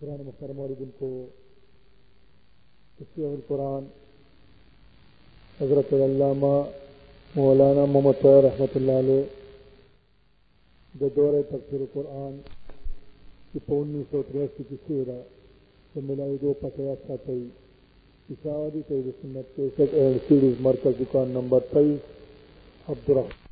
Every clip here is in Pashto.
قرآن مختار موردن کو تشریح القرآن حضرت علامہ مولانا محمد طور رحمۃ اللہ علیہ جو دور تفسیر قرآن کی پو انیس سو تریاسی کی سیرا تو ملائی دو پکیا تھا تئی اشاعتی تیز سنت کیسٹ اینڈ سیریز مرکز دکان نمبر تیئیس عبدالرحمان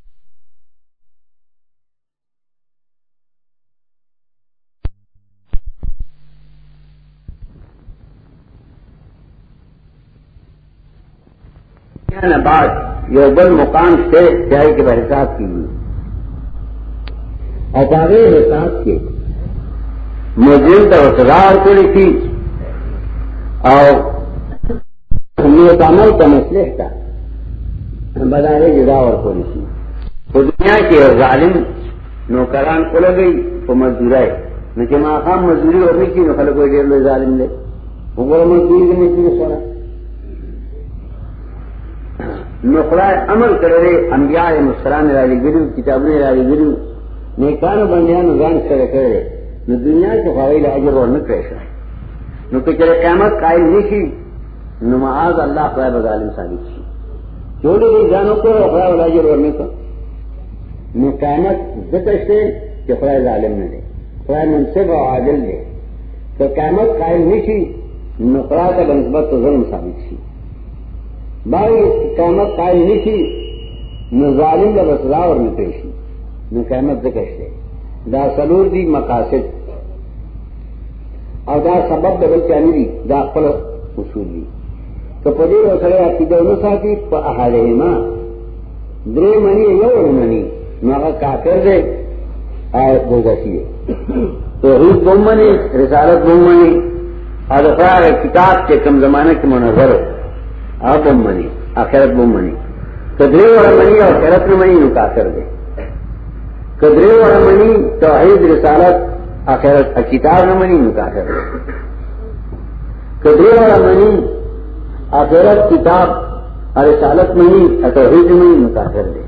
نه بعد یو بل مقام شته ځای کې به حساب کیږي او هغه حساب کې مجرم ته اقرار کړی شي او نیک عمل ته مصلح ته بدانه جدا ورکول شي په دنیا کې ظالم نوکران ولګي په مزدورای نو چې ما خام مزدوري ورنه کې نو خلک ډېر لوی ظالم دي وګوره مزدوري دې نه سره نو خدای امر کړی انبیاء مسلمان را لګیرو کتابونه را لګیرو نیکانو باندې ځان سره کړی نو دنیا کې فائدہ اجر ورنه کړی نو که چېرې قیامت قائم نشي نو معاذ الله خدای به ظالم ثابت شي ټول دې ځانو کو او خدای ولا اجر ورنه کو نو قیامت ځکه شته چې خدای ظالم نه دی خدای منصف او عادل دی که قیامت قائم نشي نو خدای ته بنسبت ظلم ثابت شي باقي قیامت قائم نشي نو ظالم له سزا ورنه پېښي نو قیامت ځکه شته دا سلور دي مقاصد او دا سبب د بل چا نه دي دا خپل اصول دي که په دې یو سره عقیده ونه ساتي په اهل ما درې منی یو ورمنی نو هغه کافر دی او دوزخی دی توحید بومنی رسالت بومنی او د هغه کتاب چې کم زمانہ کې منظر او بومنی آخرت بومنی که درې ورمنی او آخرت نه منی نو کافر دی کدرې وړه مني توحید رسالت اخرت کتاب نه مني نو کافر کدرې وړه مني اخرت کتاب رسالت مني توحید مني نو کافر دی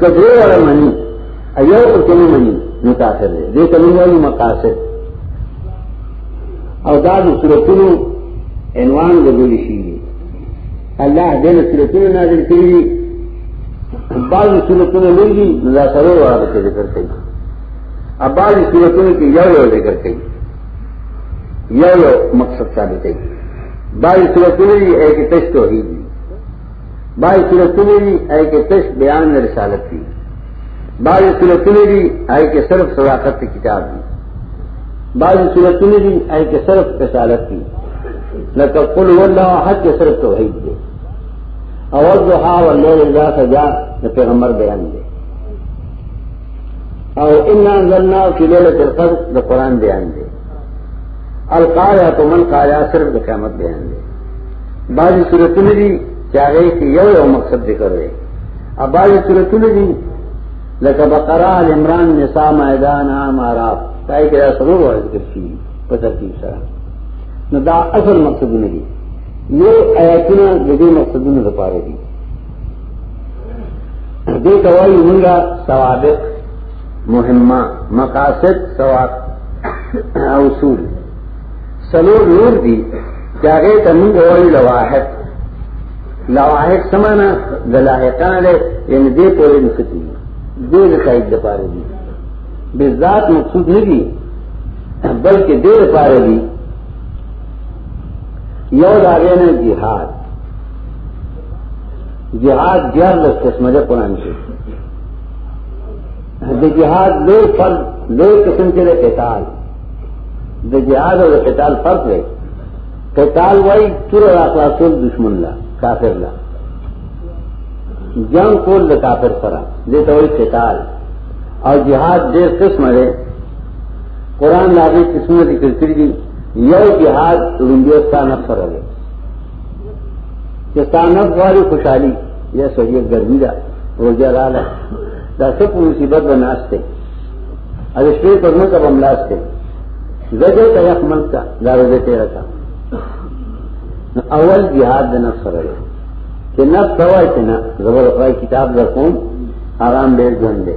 کدرې وړه مني ایو او کنه مني نو کافر دی دې ته موږ وایو مقاصد او دا د صورتونو عنوان لګول شي الله دې له سورتونو نازل کړی دي بعض سورتونو لوی دي دا سره واره کې ذکر کوي اباز سورتونو کې یو یو ذکر کوي یو یو مقصد ثابت دی بعض سورتونو دي اې کې تش توحید دي بعض سورتونو دي اې کې تش بیان رسالت دي بعض سورتونو دي اې کې صرف صداقت کتاب دي بعض صورتونه دي اي کې صرف کسالت دي لکه قل هو الله احد کې صرف توحید دي او الضحى والليل اذا سجى د پیغمبر بیان دي او ان انزلنا في ليله القدر د قران بیان دي القارعه من قارعه صرف د قیامت بیان دي بعض صورتونه دي چې هغه کې یو یو مقصد ذکر دی اباظ صورتونه دي لکه بقره ال عمران نساء مائده انعام اعراف پای کې دا سرور ورز کړی په ترتیب سره نو دا اصل مقصدونه دي یو آیاتونه د دې مقصدونو لپاره دي دې کوي موږ ثوابت مهمه مقاصد ثواب اصول سلور نور دي چې هغه ته موږ وایو لواحق لواحق سمانا د لاحقانه ده یعنی دې پورې نستی دې د قید د پاره دي به ذات مقصود نه دي بلکې دې لپاره دي یو دا غنه جهاد جهاد دیار لس قسمه ده قرآن کې د جهاد لوی فرض لوی قسم کې ده قتال د جهاد او قتال فرق دی قتال وای تور راخلاصول دشمن لا کافر لا جنگ کول د کافر سره دې ته وای قتال او جهاد ډېر قسم دی قران لا دې قسمه ذکر کړی دی یو جهاد روندستان سره دی چې ستانه غواړي خوشحالي یا سړی ګرمي ده روزه رااله دا څه په مصیبت باندې ناشته اده شپې په موږ په ملاس کې زګه ته یو ملک دا ورځې تیر کا اول jihad د نفس سره چې نفس سوای چې نه زبر خدای کتاب درکوم آرام ډیر ژوند دی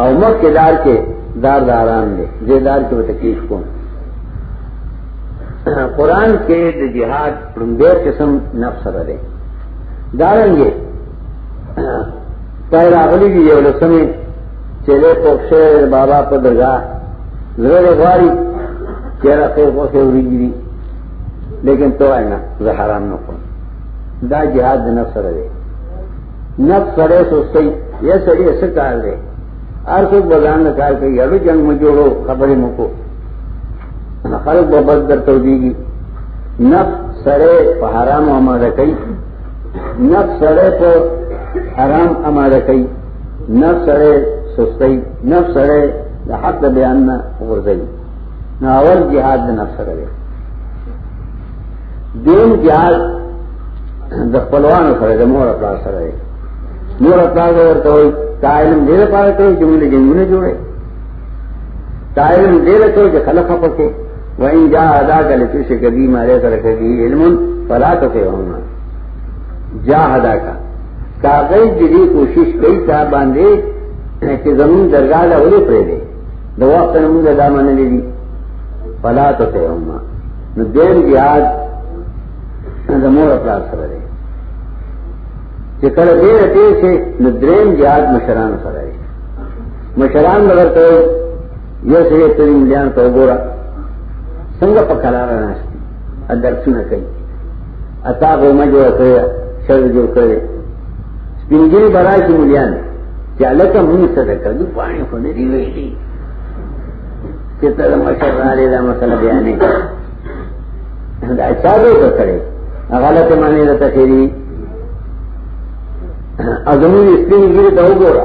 او مخ کې دار کې دار د آرام دی زه دار کې به تکلیف کوم قران کې د jihad پرمبه قسم نفس سره دی دارنګه پای راغلی دی یو لسمه چې له پوښه بابا په درګه زړه غواړي چې راکې پوښه وریږي لیکن تو نه زه حرام نه کوم دا جهاد د نفس سره دی نفس سره سوستي یا سړي څه کار دی هر څوک بلان نه کار کوي یو جنگ مو جوړو خبرې مو کو خلک به بد درته دیږي نفس سره په حرام عمل کوي نفس سره په حرام اماره کوي نفس سره سستي نفس سره د حق بیان نه ورځي نو اول جهاد د نفس سره دی دین جهاد د خپلوانو سره د مور خپل سره دی مور خپل ورته وي تعلم دې لپاره کوي چې موږ جنونه جوړه تعلم دې لپاره چې خلک خپل وَإِنْ جَاهَدَاكَ لِتُشْرِكَ بِي مَا لَيْسَ لَكَ بِهِ عِلْمٌ فَلَا تُطِعْهُمَا جَاهَدَاكَ کاغی جدی کوشش کئی تا باندې چې زمون درګه له ولې پرې دی د وخت نه موږ دا منلې دي فلا تطعهما نو دیم یاد زمور خپل سره دی چې کله دې ته چې نو دریم یاد مشران سره دی مشران ورته یو سره ته مليان ته وګوره څنګه په قرار ناشتي ا درسونه کوي اتا غومه جوړ کړی شر جوړ کړی سپینګری برای چې مليان چې الکه مونږ څه ده کړو پانی خو نه دی ویلي چې ته د مشر راځي دا مسله بیانې دا چا دې کړې غلط معنی ده تخیری ازمین سپینګری ته وګوره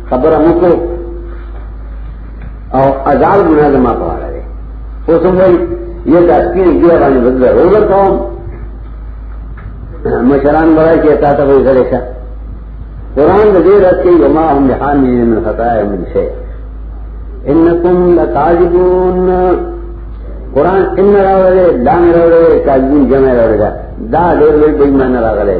خبره مو کو او ازال ګناه زما په اړه ده اوس هم وایي یو داس کې یو باندې بدل روزر کوم مشران برای کې تا ته وایي غلې شه قران دې راځي وما هم حامل من خطاء من شيء انکم لکاذبون قران ان راوړې دان راوړې کاذبون جمع راوړې دا ډېر لوی بېمانه راغلې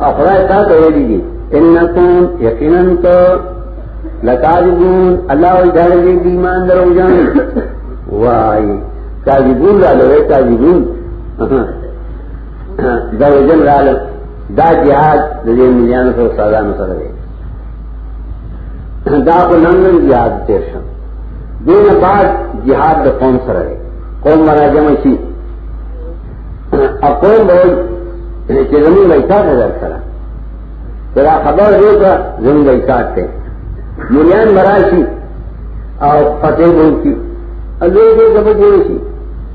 اخرای تا ته ویلي دي انکم یقینا تو لکاذبون الله او دهر دې ایمان درو جان وای کاذبون را لوي کاذبون دا وجن را لوي دا جهاد د دې مليانو سره ساده نه سره دی دا کو لندن جهاد تیر شم دین بعد جهاد د قوم سره دی قوم راځم شي اقوام بول چې زمون لایکات در سره دا خبر دی چې زمون لایکات ته مليان مراشي او پته وو کی الله دې زبر جوړ شي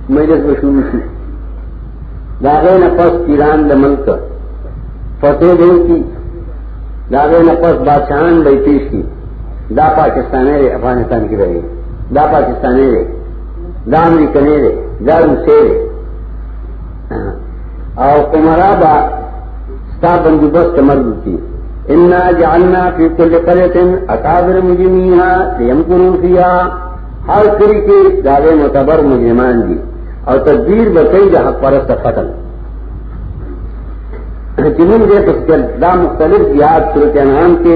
مجلس مشهور شي دا غو نه پس ایران د ملک پته وو کی دا غو نه پس بادشاہان لای پیش کی دا پاکستاني افغانستان کې دی دا پاکستاني دی دا امریکا نه دی دا روسي دی او کومرا با ستا بندوبست مرګو کی ان جعلنا فی کل قريه اکابر مجرمینها ليمكروا فيها هر کلی کې دا متبر مجرمان دي او تدبیر به کوي د حق پرست قتل چې موږ دې په دا مختلف یاد صورت انعام کې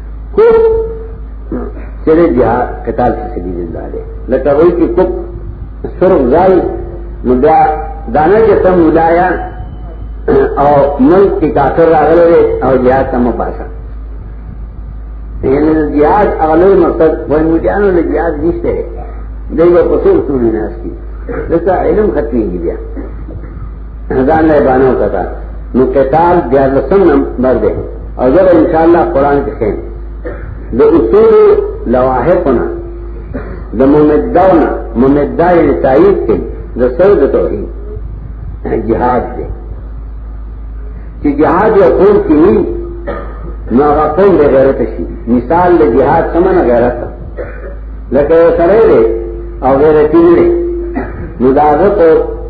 کو چرې بیا قتال فی سبیل الله دی لکه وایي چې کوک سر ځای نو بیا دانه چې سم ولایا او ملک کې کافر راغله او بیا تم پاسه یعنی جهاد اغلو مقصد وای مجانو له جهاد نشته دی په څیر ټول نه اسکی دغه علم ختمي بیا ځان له باندې وکړه نو قتال بیا لسم نمبر دی او زه ان شاء الله قران کې خیم د اصول لواحقنا د ممداونا ممدا یې تایید کړي د سر د توحید جهاد دی چې جهاد یو قوم کې وي نو هغه قوم د غیرت شي مثال د جهاد سمنه غیرت لکه سره دی او غیرتی نه دی نو دا هغه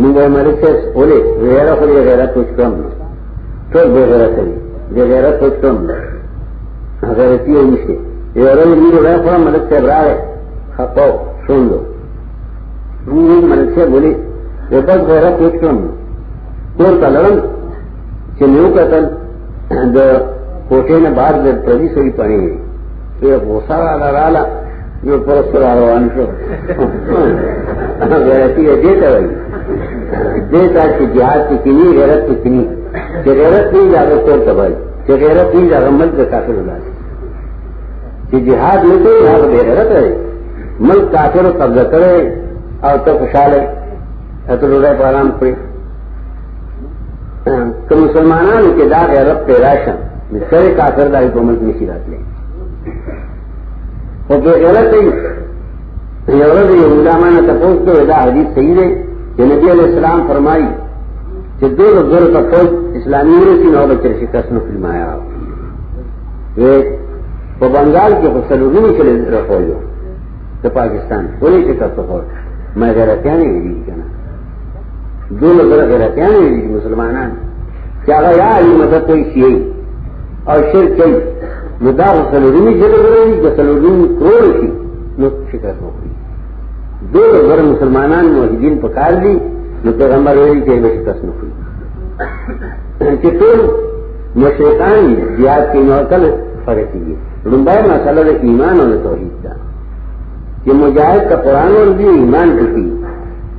موږ ملک ته ولې غیره خو دې غیرت وکړم ټول به غیرت دي دې غیرت وکړم غیرت یې نشته یو ورځ موږ راځو ملک ته راغی خپو شوندو موږ ملک ته ولې یو بل غیرت وکړم کور ته لړم چې نو کتل د کوټې نه بار د پردي سړي پړې یو غوسه را رااله یو پر سره روان شو غیرتی دې ته وایي دې ته چې جهاد کې کینی غیرت کې کینی چې غیرت نه ځاګه کول ته وایي چې غیرت نه ځاګه ملک د کافر ولای چې جهاد نه کوي هغه به غیرت دی ملک کافر قبضه کړي او ته خوشاله ته لوړه پالام کړی که مسلمانانو کې دا غیرت پیدا شم نو سره کافر دای په ملک نشي راتلی او به غیرت دی یو ورځ یو علمانه تاسو ته دا حدیث صحیح دی چې نبی علیہ السلام فرمایي چې دغه زر په فوج اسلامي ورسي نو به تر شکست نه فرمایا وې په بنگال کې په سلوګونو کې راځو د پاکستان ولې چې تاسو خو مې غیرتانه ویلي کنه دونه سره غیرتیان دي مسلمانان چې هغه یا علی مدد کوي شي او شرک کوي نو دا وسلوري چې ورغلي د سلوري کول شي نو فکر وکړي دور غیر مسلمانان موحدین پکار دي نو پیغمبر ویلي چې به تاسو نه کوي چې ټول مشرکان بیا کې نو کله فرق دي لومبای مسله د ایمان او توحید ده چې مجاهد ته قران ورځي ایمان کوي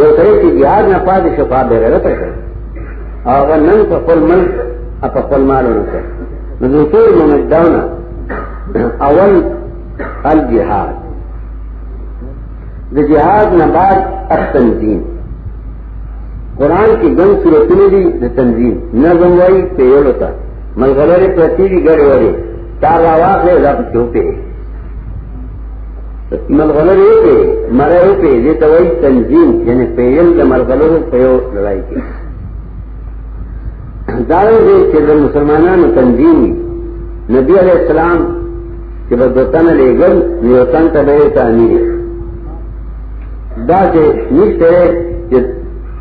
یو سره چې جهاد نه پاتې شو په بیرغه ته شو هغه نن په خپل ملک او په خپل مال ورته نو دوی ټول ممدونه اول الجهاد د جهاد نه بعد التنظیم قران کې ګڼ سورتونه دي د تنظیم نظم وایي په یو لته ملګری پرتی دی ګړې وړې تار راواغې ځکه چوپې ملغلره په مره په دې ته وایي تنظیم یعنی پیل د ملغلره په یو لړای کې دا دې چې د مسلمانانو تنظیم نبی علیہ السلام چې په دوتن لګل یو تن ته به تانی دا چې نشته چې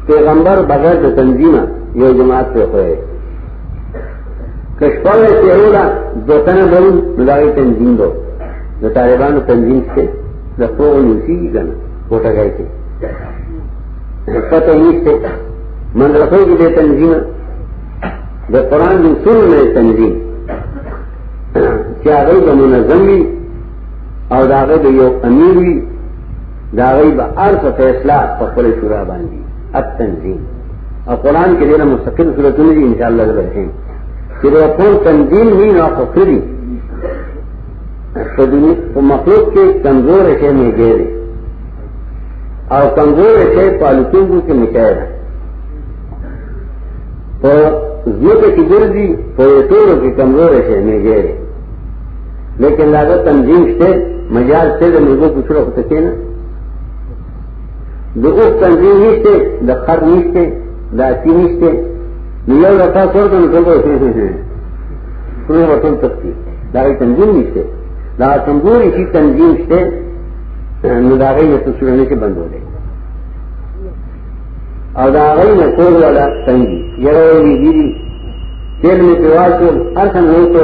پیغمبر بغیر د تنظیمه یو جماعت ته وایي کشپاوه تیرولا دوتنه بری نداغی تنظیم دو د طالبانو تنظیم څخه د فوق یوسی کنه کوټه گئی کې پته نشته مدرسو کې د تنظیم د قران د اصول نه تنظیم چې هغه به منظم وي او دا هغه به یو امیر وي دا هغه به ارث فیصله په خپل شورا باندې التنظیم او قران کې ډېر مستقل صورتونه دي ان شاء الله درته چې دا ټول تنظیم نه نه کوي په دې په مخلوق کې کمزور شي نه ګيري او کمزور شي په لکونو کې مچای ده په زموږ کې ګرځي په ټول کې کمزور شي نه ګيري لیکن لاغه تنظیم شته مجال څه د موږ په څیر وخت کې نه د اوخ تنظیم نشته د خر نشته د اسی نشته نو یو لتا ورته نو ټول شي شي شي ټول ورته تختی دا یې تنظیم نشته دا کمزوري شي تنظیم شته نو دا غي ته سره نه کې بندولې او دا غي نه ټول ولا څنګه یره ویږي تیل می پیواسو ارسن نو ته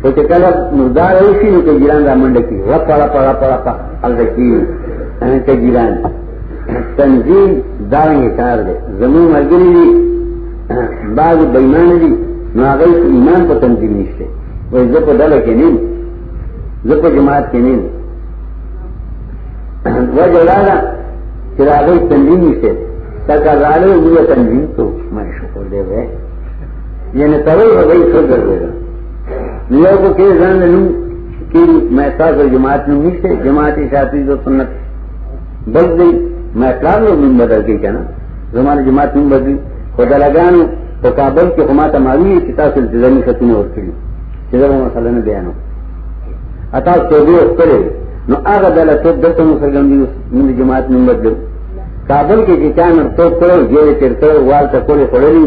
خو چې کله مردار وشي نو کې ګیران را منډه کی و پړه پړه پړه پړه الکی کې ګیران تنظیم دا یې کار دی زمو مرګري دي بعض بېمان دي نو هغه ایمان په تنظیم نشته وای زه په دله کې نیم زه په جماعت کې نیم وجه دا ده چې هغه تنظیم نشته تکرار یې تنظیم ته مې شکر دی وای یعنی تاول هغه یې څه ګرځي نو یو کو کې ځان نه نو کې مې تاسو جماعت نو نشته جماعت شاپی د سنت بل دې مې پلان نو من بدل کې کنه زمانه جماعت نو بدل خو دلګان په کابل کې کومه ته معلومي چې تاسو التزامي خطونه ورکړي چې دا مسله نه بیانو اته توبه وکړي نو هغه دله ته د څه مسلمان دي من جماعت نو بدل کابل کې چې چا نور تو کړو جیل چیرته وال ته کولې خړلې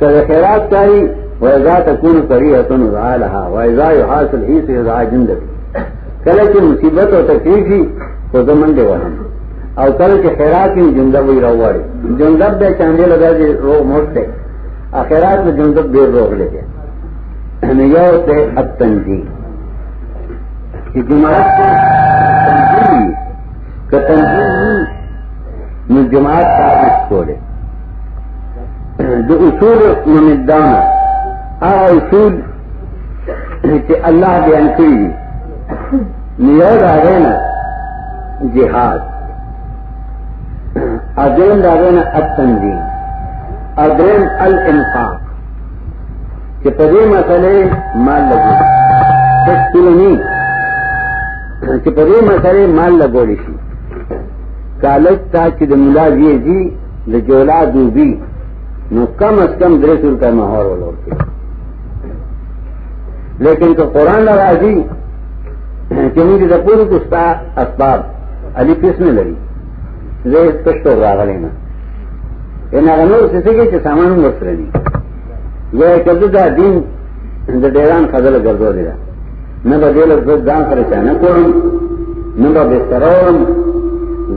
کله خیرات کوي وایذا تكون قريحه رعالها وایذا يحاصل هي سيدا جند کله چې مصیبت او تکلیف شي خو زمون دی وهم او کله چې خیرات یې جند وی راوړي جند به چاندې لګا دي روغ موت دی اخرات به جند به روغ لګي نه یو ته اتنځي چې جمعه که تنظیم نو جماعت تعریف کوله د اصول نمدان هغه اصول چې الله بیان کړی دي نیو راغی نه جهاد اذن راغی نه التنظیم اذن الانفاق چې په دې مسله مال لګو تشکیل نه چې په دې مسله مال لګول شي کالج تا چې د مولا وی دي د جولا دوبي نو کم از کم درې سو روپے مہر ولورته لیکن که قران راځي چې موږ د پوره کو ستا اسباب علي پیس نه لري زه پښتو راغلی نه ان هغه نور څه چې سامان ورسره دي یا کده دا دین د ډیران خزل ګرځو دی نه به دل زړه ځان سره چانه کوم نه به بسترورم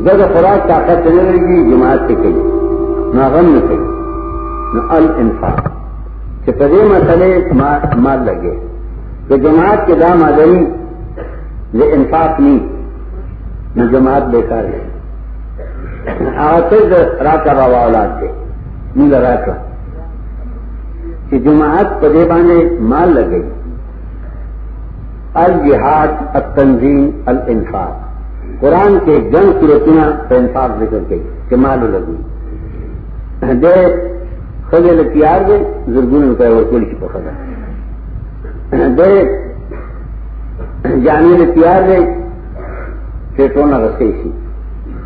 زړه خوراک طاقت نه لري جماعت کې کوي نه غم نه کوي نو الانفاق چې په دې مسلې ما مال لګي چې جماعت کې دا مالي د انفاق نه نو جماعت بیکار دی هغه څه راکړه واولاد دی نه راکړه چې جماعت په دې باندې مال لګي الجهاد التنظیم الانفاق قران کې ګڼ صورتونه په انفاق ذکر کوي چې مال لګي دې خدای له تیار دي زرګونو روپۍ ورکول شي په خدای دې جامې له تیار دي چې ټول نه رسېږي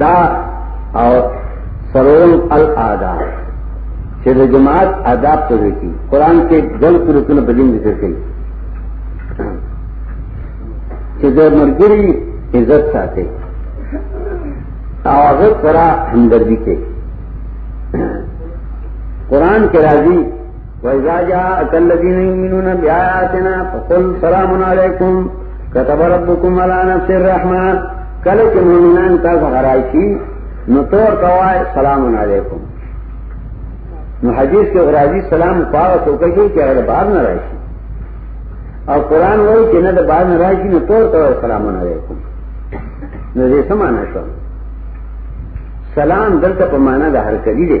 دا او سرون الادا چې د جماعت آداب ته وکی قران کې ګل صورتونه په دین ذکر کړي چې د مرګري عزت ساتي او هغه سره همدردی کوي قران کې راځي وَإِذَا جَاءَكَ الَّذِينَ يُؤْمِنُونَ بِآيَاتِنَا فَقُلْ سَلَامٌ عَلَيْكُمْ كَتَبَ رَبُّكُمْ عَلَى نَفْسِ الرَّحْمَةِ کله چې مؤمنان تاسو غرايشي نو تور کوای سلام علیکم نو حدیث کې غراضی سلام پاو تو کوي چې هغه بار نه راشي او قران وایي چې نه د بار نه راشي نو تور کوای سلام علیکم نو دې سمانه شو سلام دلته په معنا د هر کلی دی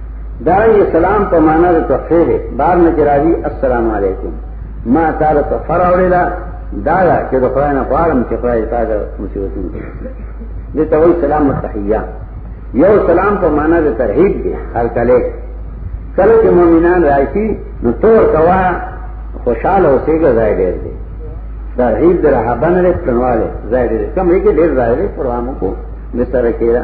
دارنګ سلام په معنا د تفسیر بار نه جراوی السلام علیکم ما تعالی ته فراوړی دا دا چې د قران په اړه چې خدای تعالی مصیبتونه دي ته وایي سلام تحیه یو سلام په معنا د ترحیب دی هر کله کله چې مؤمنان راشي نو تور کوا خوشاله اوسېږي ځای ډېر دی ترحیب د رهبن لري پنواله ځای ډېر کم یې کې ډېر ځای دی پروامو کو مستره کېره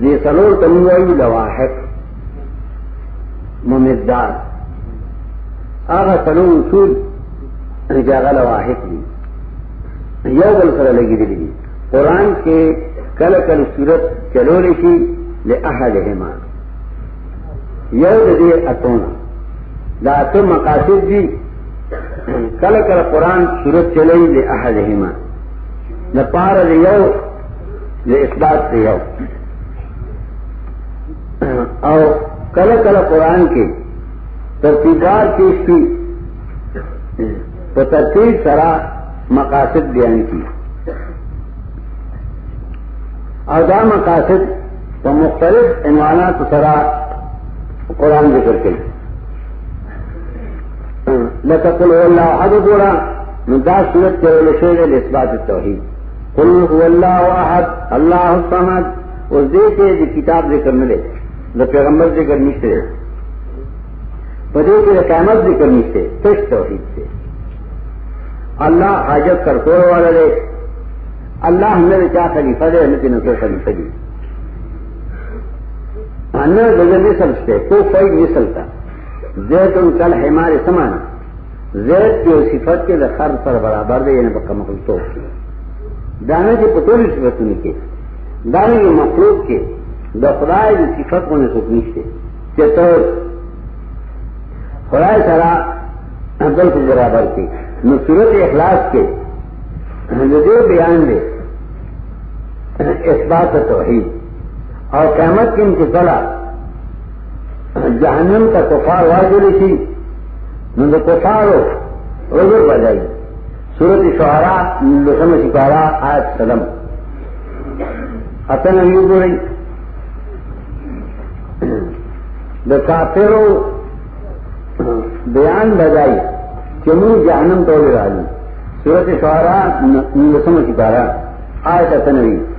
دې څلور تنوي لواحق ممدار هغه څلور اصول چې هغه لواحق دي یو بل سره لګیدل دي قران کې کله کله صورت چلول شي لاحدهما یو دې اتونه دا ته مقاصد دي کله کله قران صورت چلوي لاحدهما د پاره یو د اثبات دی یو او کله کله قران کې ترتیبار کې شي په ترتیب سره مقاصد بیان کی او دا مقاصد په مختلف عنوانات سره قران ذکر کوي لکه قل هو الله احد ګورا نو دا صورت کې ولې شوی د اثبات توحید قل هو الله احد الله الصمد اوس دې کې د کتاب ذکر نه دی د پیغمبر ذکر نشته دی په دې کې د قیامت ذکر نشته تش توحید دی الله حاجت کرتور والا دی الله نه چا خلیفہ دی نه نه څه خلیفہ دی انا دغه نسل شته کو فائد نسل تا زیتون کل حمار سمانه زید په صفت کې د خر سره برابر دی یعنی په کمال توپ کې دانه چې په ټولو صفاتونو کې دا یو مخلوق کې د خدای د صفاتونو څخه نشته چې ته خدای سره بل څه برابر کې نو صورت اخلاص کې د دې بیان دی اثبات توحید او قیامت کې انتظار جهنم ته کفار واجب شي نو د کفارو عذر بدای سورۃ شعراء لسمه سپارا آیت سلام اته نه یو ګورئ د کافرو بیان بدای چې موږ جهنم ته ورغلو سورۃ شعراء لسمه سپارا آیت 93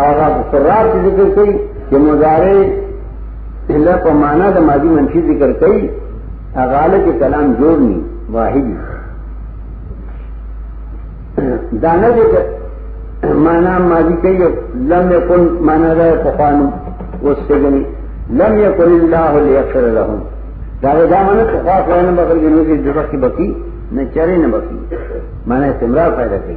او دا قرار چې ذکر کوي چې مضارع الا په معنا د ماضی منفي ذکر کوي هغه له کې کلام جوړ ني واحد دا نه دي معنا ماضی کوي لم يكن معنا دا په قانون وسګني لم يكن الله ليغفر لهم دا دا معنی ته خاص وانه بغل کې نو دې دغه کې بکی نه چرې نه بکی معنی استمرار پیدا کوي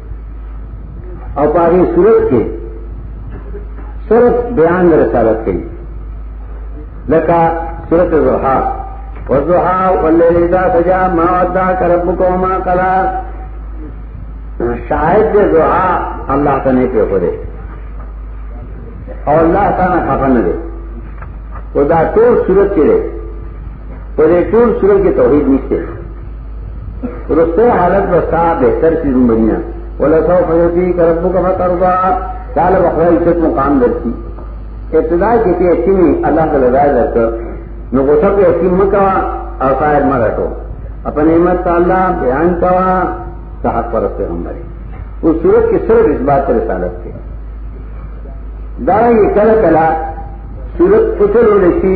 او په هغه صورت کې صرف بیان رسالت کوي لکه سورۃ الضحى والضحى والليل اذا سجى ما ودعك ربك وما قلى شاید دې دعا الله ته نه پیو کړې او الله تعالی خفه نه دی ودا ټول صورت کې دی په دې ټول صورت کې توحید نشته رسته حالت وستا بهتر شي رومنیا ولا سو فیتی کرب کا فترضا قال بخوای عزت مقام درسی ابتدا کې چې اچینی الله تعالی راځي درته نو غوسه په اچین مکا او صاحب مرټو اپن نعمت تعالی بیان کوا صاحب پر پیغمبر او صورت کې صرف اس بات رسالت کې دا یې کله کله صورت پتر ولسی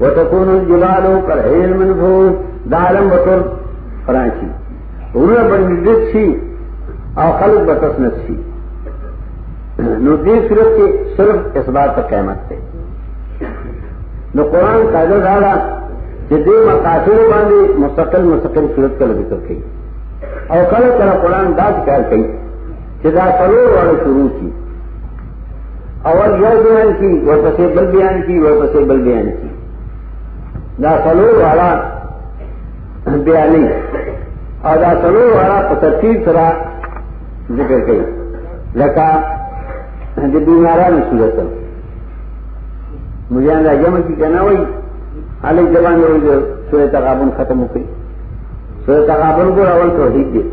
وتكون الجبال كالعين منفوش دعلم بطر فرانشي ورونه بندت شي او خلق بتسنت شي نو دې صورت کې صرف اثبات پر قیامت ته نو قران قاعده دا ده چې دې مقاصد باندې مستقل مستقل صورت کله ذکر کړي او کله کله قران دا ذکر کوي چې دا څلور واړه شروع شي اول یو بیان کی ورپسې بل بیان کی ورپسې بل بیان کی دا څلور واړه بیانې او دا څلور واړه په ترتیب سره ذکر کړي لکه د بیمارانو صورت مجھے اندر جمع کی کہنا ہوئی علی جبان ہوئی جو سورہ تغابن ختم ہو گئی سورہ تغابن کو اول توحید دیکھ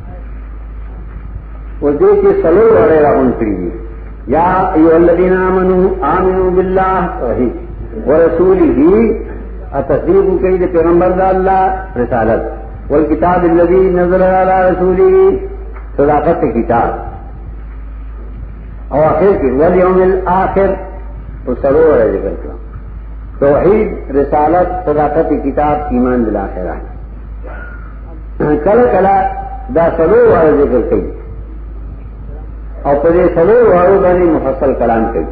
و دې کې سلو وړه راغون کړی دي یا ایو الذین آمنو آمنو بالله وحی ورسوله اتصدیق کوي د پیغمبر د الله رسالت والکتاب الذی نزل علی رسوله صداقت کتاب او اخر کې ول یوم الاخر په سلو وړه ذکر کړو توحید رسالت صداقت کتاب ایمان بالاخره کله کله دا سلو واره ذکر کوي او په دې سلو وارو باندې مفصل کلام کوي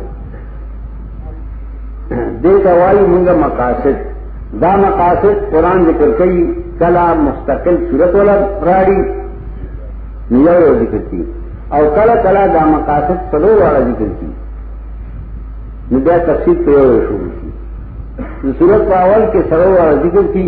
دې ته وایي موږ مقاصد دا مقاصد قران ذکر کوي کله مستقل صورت ولا راړي نیو یو ذکر کوي او کله کله دا مقاصد سلو واره ذکر کوي نو بیا تفصیل په یو شروع کی صورت په اول کې سلو واره ذکر کوي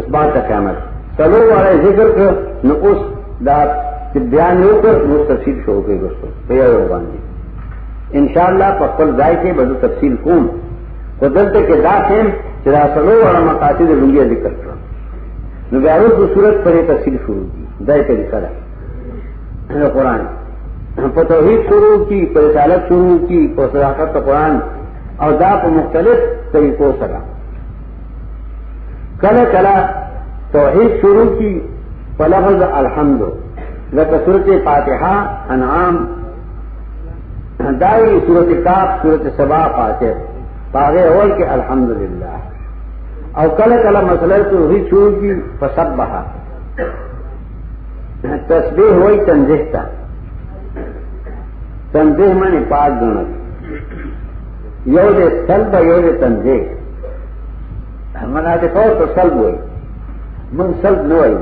اثبات د قیامت څلور واره ذکر کړ نو اوس دا چې بیان یو کړ نو تفصیل شو کوي دوستو په یو باندې ان شاء الله په خپل ځای کې به تفصیل کوم خو دلته کې دا هم چې دا څلور واره مقاصد لومړی ذکر کړ نو بیا روز د صورت پرې تفصیل شروع دي دا یې طریقه ده نو قران په توحید شروع کی په رسالت شروع کی په صداقت قرآن او دا په مختلف طریقو سره کله کله توحید شروع کی په لفظ الحمد لکه سورته فاتحه انعام دای سورته کاف سورته سبا فاتحه پاغه اول کې الحمدلله او کله کله مسله توحید شروع کی فسبح تسبیح وای تنزیه تا تنزیه معنی پاک ګڼل یو دې سلب یو دې تنزه منافقو ته سلب وای من سلب نه وای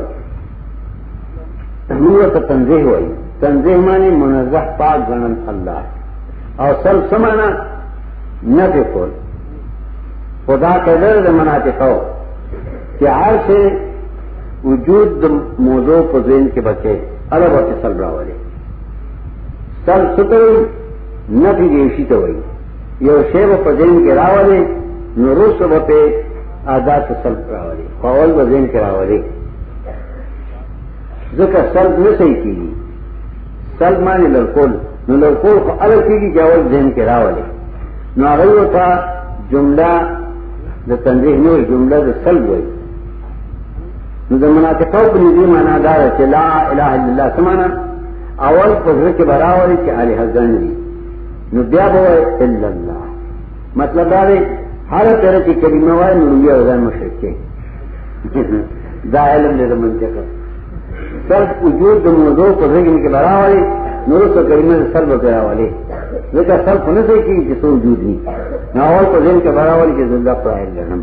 نور ته تنزه وای تنزه معنی منزه پاک غنن الله او سلب سمانا نه په کول خدا کله د منافقو چې هر څه وجود د موضوع په ذهن کې بچي الله به سلب راوړي سلب ستوي نفی دی شي ته وایي یو شی په ذهن کې راولې نو روسو به په ادا تسل راولې فاول به ذهن کې راولې ځکه سر نه صحیح کیږي سر باندې لړکول نو لړکول خو الګ کیږي جواب ذهن کې راولې نو هغه وتا جمله د تنزیه نور جمله د سل وایي نو د منافقو په دې معنا دا چې لا اله الا الله سمانا اول په ځل کې براوري چې علي حزان دي نو بیا به الا الله مطلب دا دی هر تر کې کلمه وای نو بیا وای مشرک کې دا علم دې منطق صرف وجود د موضوع په ځای کې براوري نور څه کلمه سر به براوري ځکه سر په نسې کې چې څو وجود نه اول په ځل کې براوري چې زنده پرایل لرم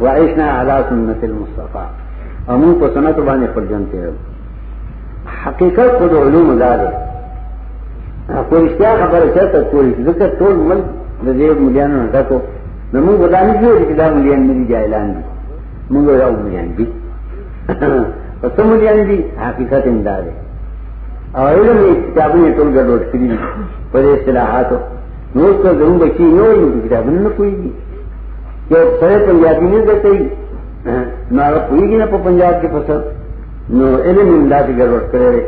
وعشنا علی سنت المصطفی امون په سنت باندې خپل جن تیر حقیقت خود علوم دار کوئی کیا خبر ہے تو کوئی ذکر ټول مل د دې مليانو نه تاسو نو موږ ودانې جوړ چې دا مليان ملي جاهلان دي موږ راو مليان دي په څه مليان دي حقیقت هم دار او علم کتابونه ټول ګډوډ کړی په اصطلاحاتو نور څه زموږ بچي نه وایي نو کتابونه نه پوهېږي یو سړی پنجابي نه زده کوي نو هغه پوهېږي نه په پنجاب کې په څه نو علم یې همداسې ګډوډ کړی دی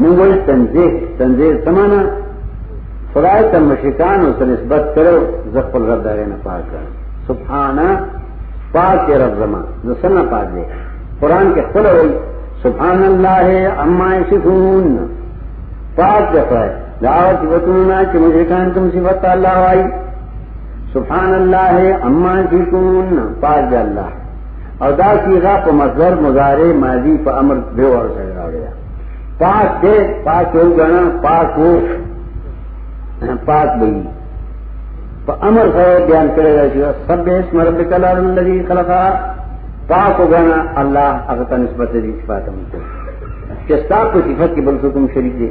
مونږ وایي تنزیه تنزیه څه معنا خدای ته مشرکانو ته نسبت کړو زه خپل رب دغه نه پاک کړم سبحانه پاک رب زما زه څنګه پاک دی قرآن کې خپل وایي سبحان الله عما یصفون پاک دی دا صفتونه چې مشرکان کوم صفات الله وایي سبحان الله اما یشركون پاک دی الله او دا صيغه په مصدر مضارع ماضي په امر به ور سره راغلی پاک دې پاک یو غنا پاک وو پاک به په امر سره بیان کړی راځي سب اسم ربک العظیم الذی خلق پاک غنا الله هغه ته نسبت دي صفات هم چې تاسو په صفات کې بل څه کوم شریک دي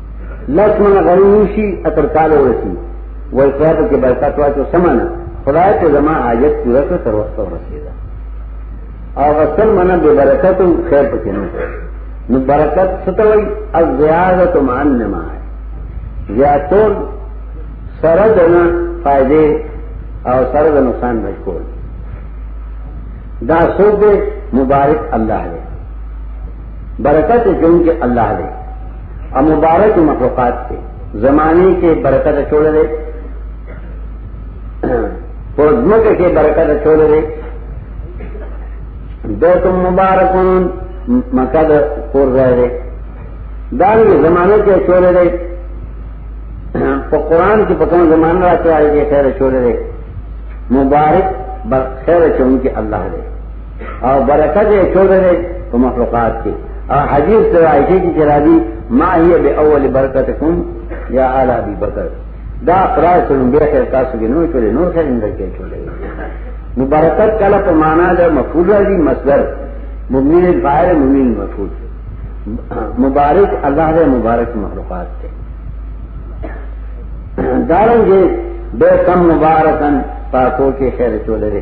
لس من غنی نوشی اتر کال ورسی وای خدای په کې برکت واچو سمانه خدای ته زما حاجت پوره کړ تر وخت ورسېدا او غسل منه به برکت او خیر پکې نه نو برکت ستوي از زیادت معنما زیاتون سره دنا فائدې او سره د نقصان مشکول دا سوګ مبارک الله دې برکت چون کې الله دې او مبارک مخلوقات ته زمانه کې برکت چولې په ځمکه کې برکت چولې دوتم مبارکون مکه د کور ځای دی دا یې زمانه کې چولې دی په قران کې په کوم زمانه راځي چې خیر چولې دی مبارک بر خیر چون کې الله دی او برکت یې چولې په مخلوقات کې او حدیث ته راځي چې راځي ما هي به اول برکتکم یا اعلی ابي بکر دا خدای سره به خیر تاسو کې نو چولې نور خیر اندر کې چولې نو برکت کله په معنا د مفعول راځي مصدر مؤمن فاعل مؤمن مفعول مبارک الله دې مبارک مخلوقات ته دارنګه به کم مبارکن پاکو کې خیر چولې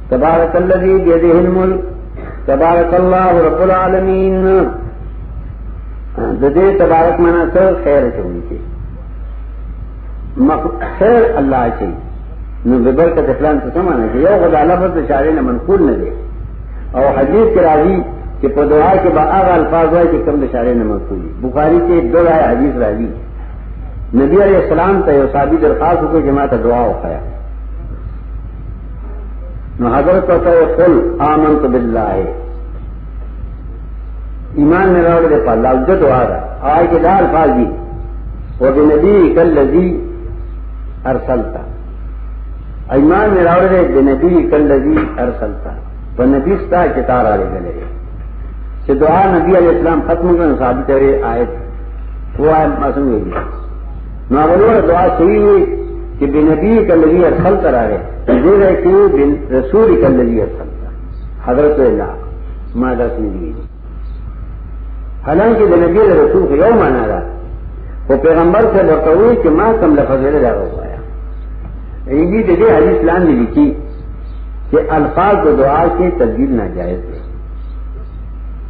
تبارک الذی بیده الملک تبارک الله رب العالمین د دې تبارک معنا څه خیر چوي کې خیر الله چي نو به برکت پلان څه معنا چې یو غدا لفظ چاره نه منقول نه دی او حدیث کې راځي چې په دعا کې به هغه الفاظ وایي چې کوم د چاره نه منقول دي بخاری کې دغه حدیث راځي نبی علیہ السلام ته یو صحابي درخواست وکړ چې ما ته دعا وکړه نو حضرت ته قل آمنت بالله ایمان نه راوړل دی په الله د دعا دا آی کې دار فاضي او د نبی کلذي ارسلتا ایمان نه راوړل دی د نبی کلذي ارسلتا په نبی ستا کې تار راغلی دی چې دعا نبی علی اسلام ختم کړو صاحب ته آیت وای ما څنګه ما ورور دعا صحیح وي چې بنبي کلوي ارسل تراغه دې راي کې بن رسول کلوي ارسل حضرت الله ما داس نه دي حالانکه د نبی رسول خو یو معنا ده او پیغمبر ته ورته وی چې ما کوم لفظ نه دا وایي ایږي د دې حدیث لاندې لیکي چې الفاظ د دعا کې تبدیل ناجایز دی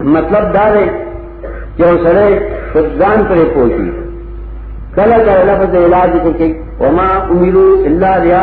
مطلب دا دی چې سره خدان پرې پوښي کله کله لفظ علاج کې وما امروا الا لیا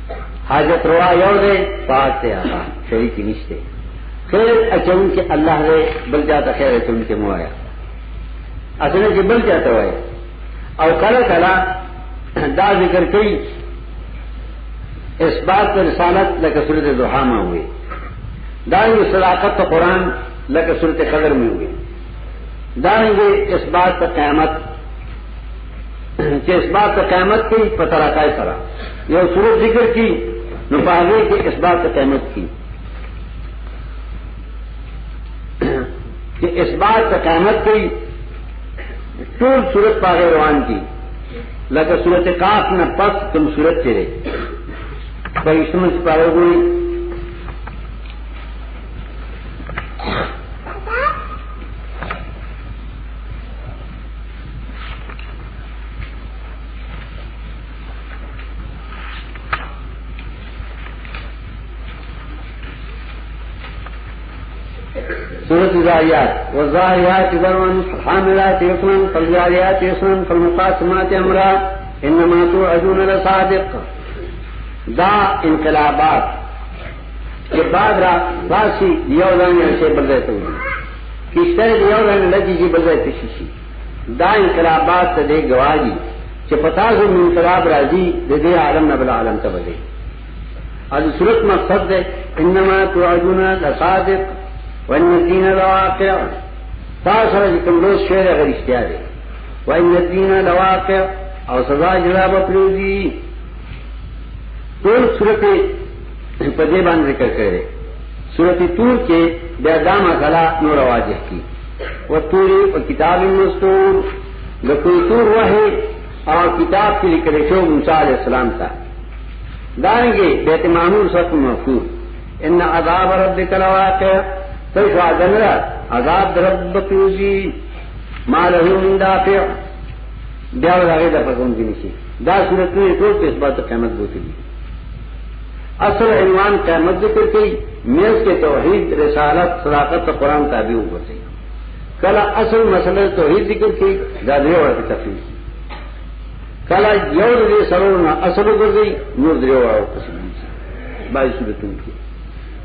حاجت روا یو دے پاک تے آقا شریکی نشتے خیر اچون کے اللہ دے بل جاتا خیر اچون کے موایا اصلا کے بل جاتا ہوئے او کلا کلا دا ذکر کئی اس بات پر رسالت لکہ صورت دوحا میں ہوئے دا یہ صداقت تو قرآن لکہ صورت قدر میں ہوئے دا یہ اس بات پر قیامت چې اثبات قیامت کې په طرقای سره یو صورت ذکر کی نو په هغه کې اثبات قیامت کی چې اثبات قیامت کوي ټول صورت پاغه روان کی لکه صورت قاف نه پس کوم صورت چره په اسمه پاغه وي والذاريات والذاريات ذروا فالحاملات يسرا فالجاريات يسرا فالمقاسمات امرا انما توعدون لصادق دا انقلابات چې باد را پاسي یو ځان یې څه بل ځای ته وړي کشته یو ځان لږی چې بل ځای ته شي دا انقلابات ته دی گواهی چې پتا زو انقلاب راځي د دې عالم نه بل عالم ته وځي از صورت مقصد ده انما توعدون لصادق وان الدين لواقع تاسو راځي کوم لوس شعر غریشتیا دی وان الدين لواقع او سزا جواب پروزی ټول صورت په دې باندې ذکر کړي صورت تور کې بیا دا مسله نور واضح کی و تور او کتاب مستور د کوی تور وه او کتاب کې لیکل شو موسی عليه السلام ته دانګي بیت معمول سخت مفکور ان عذاب ربک لواقع تشو عذاب ربک یوزی ما له من دافع بیا هغه د پرګون کې نشي دا صورت نه ټول په اثبات قیامت بوتي دي اصل عنوان قیامت ذکر کړي میز کې توحید رسالت صداقت او قران تابع وګرځي کله اصل مسله توحید ذکر کړي دا دی ورته تفصیل کله یو دې سرونه اصل وګرځي نور دې وایو بای صورتونه کې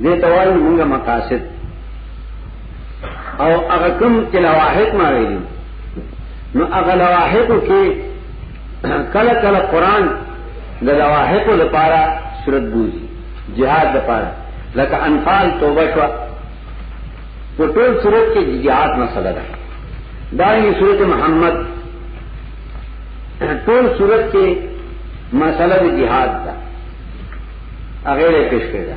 دې توای موږ مقاصد او هغه کوم چې لواحق ما ویلي نو هغه لواحقو کې کله کله قران د لواحقو لپاره صورت بوزي جهاد لپاره لکه انفال توبه شو په ټول صورت کې جهاد مسله ده دا یې صورت محمد ټول صورت کې مسله د جهاد ده هغه یې پیش کړه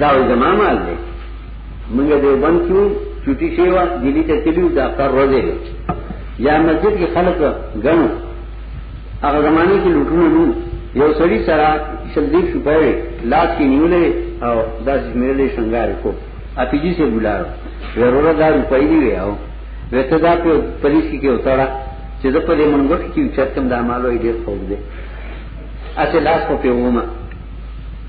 دا وی زما مال دی موږ دې بند کیو چټي شیوا دلی ته تلو دا پر روزه یا مسجد کې خلک غنو هغه زمانه کې لوټونه نو یو سړی سره شلدیپ شپای لاس کې نیولې او داس مېلې شنگار کو اپی جی سے بلارو ضرور دا روپۍ دی ویاو وته دا په پولیس کې وتاړه چې د په دې منګو کې چرتم د مالو یې ډېر خوږ دی اته لاس په پیومه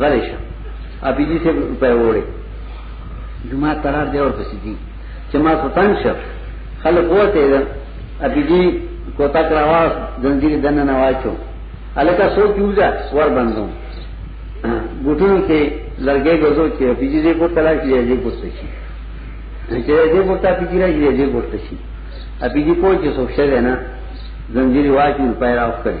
غلی شه اپی جی سے روپے وړي جمعه قرار دی اور پسې دي چې ما سلطان شه خلک وته ده اپی جی کوتا کراوا زنجیر دنه نه واچو الکه سو کیوزا سور بندو ګټونو کې لرګې غزو چې اپی جی دې کو تلا کې دې کو څه شي چې دې کو تا اپی جی راځي دې کو څه شي اپی جی کو چې سو شه ده نه زنجیر واچو پیراو کړی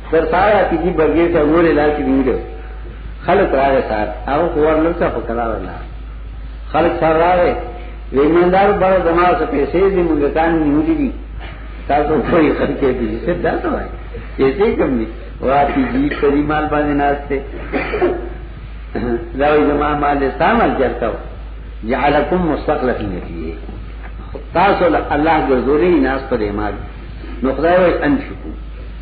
تر سارا کی جی برګې ته مور لا کی ویډیو خلک راغې سار او خور نن څه پکړه ولا خلک سار راغې ویمندار بار زما څه پیسې دې موږ کان نیولې دي تاسو کوئی خرچه دي څه دا څه وایي پیسې کم دي واتی جی کلی مال باندې ناشته دا وی زما مال استعمال چرتاو جعلکم مستخلفین فیه تاسو الله ګرځولې ناس پر ایمان نو خدای وایي انشکو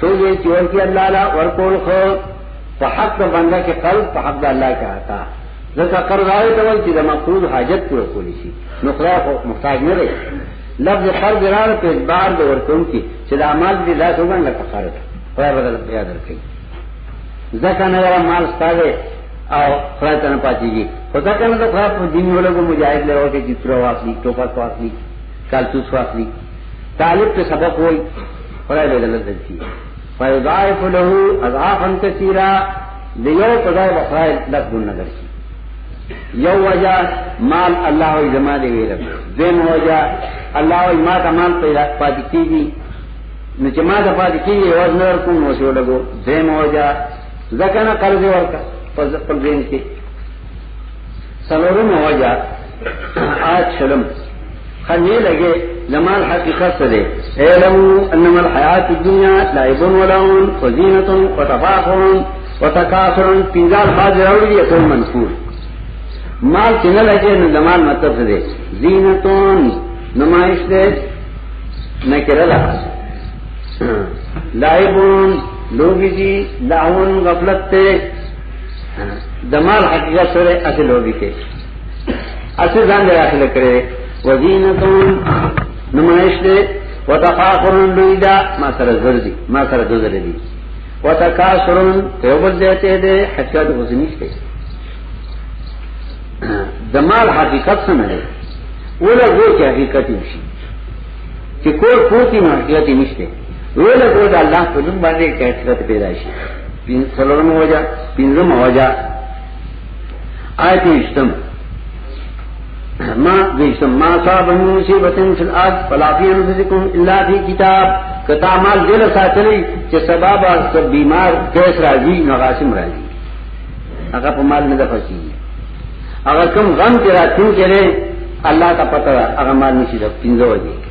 سوجے چور کی اللہ لا ورکول خو په حق د بنده کې قرض په حق د الله کې عطا ځکه قرض راوي ته وایي چې د مقروض حاجت پوره کولی شي نو خدای خو محتاج نه دی لفظ قرض راوي په اعتبار د ورکون کې چې د اعمال دې لاس وګڼل لکه قرض خدای بدل بیا درکړي ځکه نه را مال ستاره او خدای ته نه پاتېږي خدای کنه ته خدای په دین ولګو مجاهد لرو کې چې تر واخلي ټوپک واخلي کالتوس واخلي طالب ته سبق وای خدای به جنت درکړي فیضاعف له اضعافا کثیرا د یو خدای به خدای لږ ګونه درکړي یو وجہ مال الله او جما دی ویل دیم وجہ الله او ما ته مال پیدا پاتې کیږي نو چې ما ته پاتې کیږي او نور کوم وسو لګو دیم وجہ ځکه نه قرض ورکا په خپل دین کې څلورمه وجه آیت شلم خنې لګې زما حقیقت څه دی اعلمو انما الحیات الدنیا لعب و لعون و زینت و تفاخر و تکاثر پنځال حاضر اوري دي ټول منصور مال چې نه لګې نو زما مطلب څه دی زینتون نمائش دې نه کړه لعبون لوګي دي لعون غفلت ته د مال حقیقت سره اصل وږي کې اصل ځان له اخله کړې وزینتون نمائش دې وتفاخرون لویدا ما سره زر دي ما سره دوزر دي وتکاسرون یو بل دیته دې حقیقت وزنی شته د مال حقیقت څه نه دی ولا وو چې حقیقت نشي چې کور پوتی نه حقیقت نشته ویل کو دا الله په نوم باندې کثرت پیدا شي پین سلام وجا پینځم وجا آیت اشتم ما دیشتم ما صاحب من مصیبتن فی الارض فلا فی انفسکم الا فی کتاب کتا مال دل ساتلی چې سبب او سب بیمار کیس راځي نو غاسم راځي هغه په مال نه دفسی هغه کوم غم چې راځي چې الله ته پته هغه مال نشي د پینځو وجه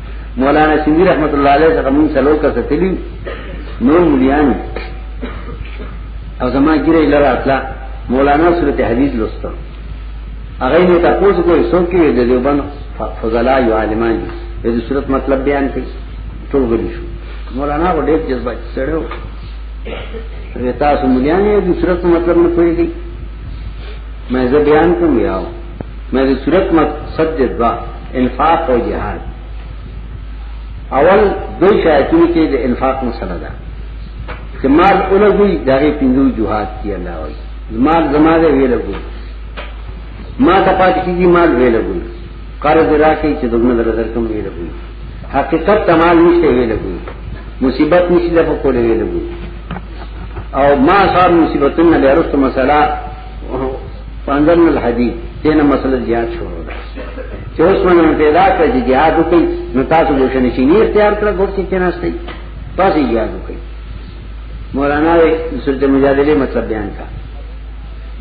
مولانا سندی رحمت الله علیه څخه مونږ سلو کا ستلی نو مليان او زما ګیره لره اطلاع مولانا صورت حدیث لسته هغه نه تاسو کوی څوک کې د دیوبن فضلا یو عالمان دي د صورت مطلب بیان کړي ټول غوډی شو مولانا و ډېر جذبه چړیو تاسو مليان یې د صورت مطلب نه پوهیږي مې زه بیان کوم یاو مې د صورت مقصد دې دوا انفاق او جهاد اول دوی شایتونو کې د انفاق مسله ده چې مال اولګوي دغه پینځو جهاد کې الله وایي مال زماده ویلګوي ما ته پات کیږي مال ویلګوي قرض راکې چې دغه نظر درکم ویلګوي حقیقت تمال نشته ویلګوي مصیبت نشته په کوله ویلګوي او ما صاحب مصیبتونه لرسته مسله پانزل الحدیث تینا مسئلہ جہاد شروع دا چه اس من من پیدا کرد جی جہاد اکی نو تاسو گوشن چینی اختیار کرد گوشت کی تینا ستی تاسی جہاد اکی مولانا وی سورت مجادلی مطلب بیان کا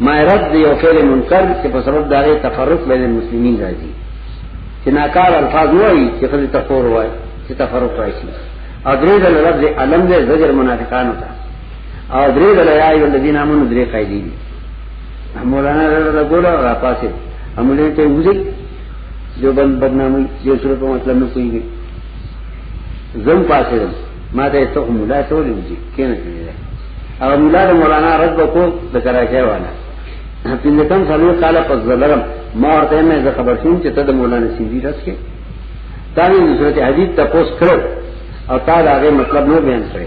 ما رد دیو خیل منکر چه پا سبب داغی تفرق بین المسلمین رازی چه ناکار الفاظ ہوئی چه خلی تفور ہوئی چه تفرق راشی ادرید الرد علم دے زجر منافقانو تا او درې د یا ایو الذین امنو درې قاعده دي مولانا رحمه ګوره را پاسه امولین ته وځي جو بند بدنامي جو سره په مطلب نه کوي زم پاسه ما ته ته مولا ته ولې وځي کینه کړی او مولا د مولانا رد کو د کراچۍ والا پندکم سلو کالا پس ظلرم ما ورته مې زه خبر شوم چې ته د مولانا سیدی رس کې دا یې صورت حدیث تاسو کړو او تا دا غي مطلب نو بیان کړی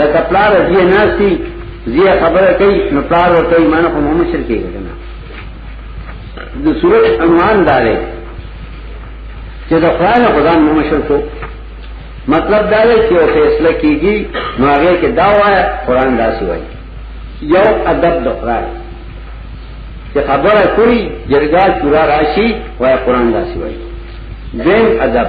لکه پلار دې ناشتي زیه خبره کوي نو پلار ورته ایمان په محمد شرک کې کنه د سورۃ عنوان دارې چې د قران خدا محمد شرک مطلب دا دی چې او فیصله کیږي نو هغه کې دا وایي قران دا سی وایي یو ادب د قران چې خبره کوي جرګه چورا راشي وایي قران دا سی وایي دین ادب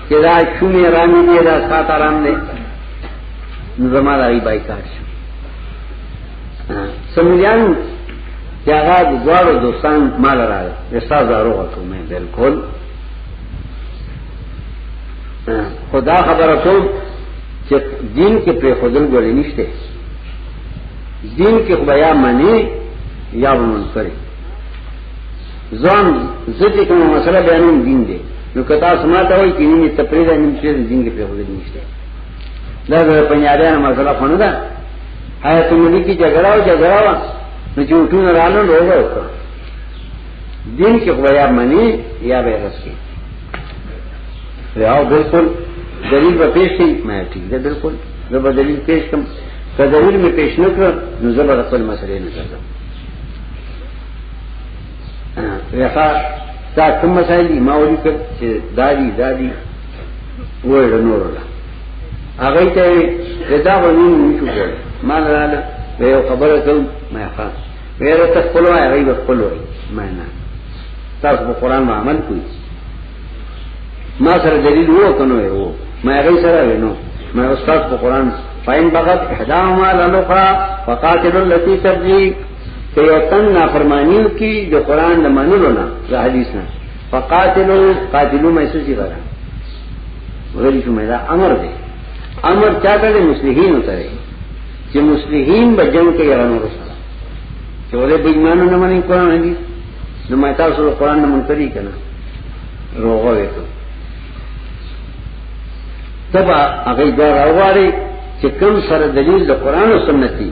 چې دا شومې رامې دې دا سات آرام دی نو زما دا ای بایکاټ شو سمولیان چې هغه دوارو دوستان مال راغی رستا زارو غوښتو مې بالکل خدا خبره کوم چې دین کې پر خودل غوړې نشته دین کې خدایا معنی یا ونن کړی ځان زدي کوم مسله بیانوم دین دی نو کتا سماته وای چې نیمه تفریده نیم چې دین کې په خوري نشته دا د پنځارانو مسله خونه ده حیات ملي کې جګړه او جګړه وا نو چې ټونه رانو لوګو وکړه دین کې خدایا منی یا به رسي راو بالکل دلیل به پیش کړي مې ټیک ده بالکل زه به دلیل پیش کوم که دلیل مې پیش نکړ نو زه به خپل مسلې نه کوم ویخا تا کم مسائل دی ما ولی کر چه داری داری ویڑ نور اللہ آغای تا وی دا بنون نشو بول ما لرالا ویو خبر کلم ما خان ویرا تا خلو آئی غیب خلو آئی ما نا تاس با قرآن ما عمل کوئی ما سر دلیل وو کنو ہے وو ما غی سر وی نو ما استاذ په قرآن فاین بغت احداهما لنخرا فقاتل اللتی تبغی که یو تن نافرمانی وکړي د قران د منلو نه د حدیث نه فقاتلو قاتلو مې څه زیږه ده ورته کومه دا امر دی امر چاته د مسلمانین ته دی چې مسلمانین به جنگ کوي هغه سره چې ولې بېمانه نه مني قران دی نو ما تاسو له قران نه منکرې کنا روغه وکړه تبا هغه دا راوړي چې کوم سره دلیل د قران او سنت دی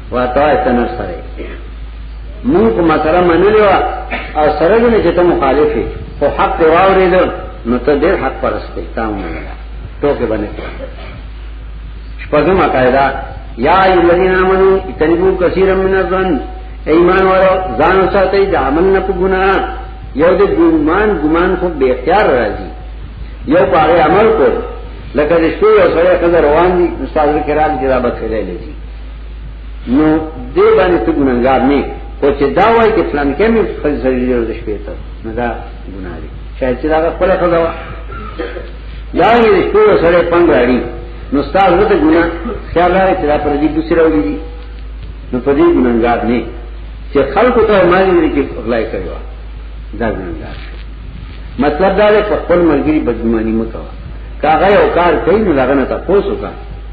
واتای تنر سره مونږ په مسله منلې وا او سره دې چې ته مخالف یې خو حق دی واورېد نو ته ډېر حق پرسته تا ومنه ټوکې باندې شپږم قاعده یا الذین آمنو اتنبو کثیرا من الظن ایمان ورو ځان ساتي د عمل نه په ګناه یو د ګمان ګمان خو به اختیار راځي یو پاره عمل کو لکه د شپې او سره کله روان دي استاد کرام جواب کړی لږي نو دې باندې ته ګناګار نه خو چې دا وایي چې فلان کې مې خپل سره یو د شپې ته نو دا ګناه دی شاید چې دا خپل خدا وا یا یې د شپې سره پنګ راړي نو ستاسو ورته ګناه خیال لري چې دا پر دې دوسر راوړي دي نو په دې ګناګار نه چې خلکو ته مالي لري کې خدای کوي دا ګناګار مطلب دا دی په خپل مرګي بدګماني مکو کاغه او کار کوي نو لغنه تاسو کا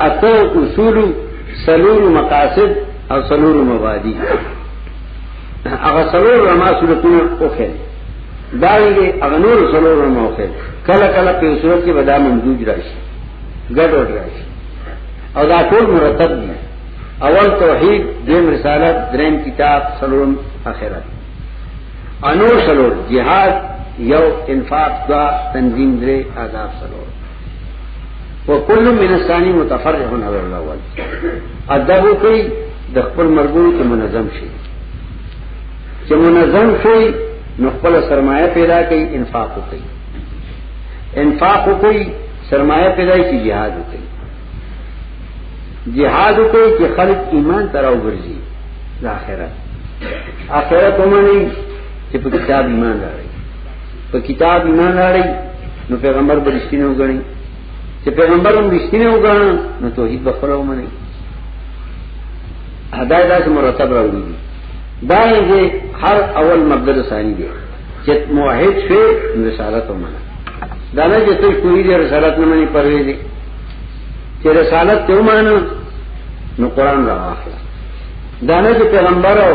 اتو اصول سلور مقاصد او سلور مبادی اغا سلور رما صورتون اوخیل دارنگی اغا نور سلور رما اوخیل کل کل پی صورت کی بدا ممدوج راشی گڑ وڑ راشی او دا ټول مرتب دی اول توحید دیم رسالت درین کتاب سلور اخیرت انور سلور جہاد یو انفاق دا تنظیم درے آداب سلور وکل من الثاني متفرع عن الاول ادب کوي د خپل مرګونو کې منظم شي چې منظم شي نو خپل سرمایه پیدا کوي انفاق کوي انفاق کوي سرمایه پیدا کوي jihad کوي jihad کوي چې خلک ایمان تر او ورځي د آخرت آخرت ومني چې په کتاب ایمان راوړي په کتاب ایمان راړی نو پیغمبر برشتینه وګڼي چې پیغمبر هم رښتینه وګڼي نو توحید به خپل ومني هدايت داسې مرتب راوړي دا یې هر اول مبدل ثاني دی چې موحد شوی رسالت ومنه دا نه چې ته کوی دی رسالت نه مني پروي دي چې رسالت ته ومنه نو قران راوخلا دا نه چې پیغمبر او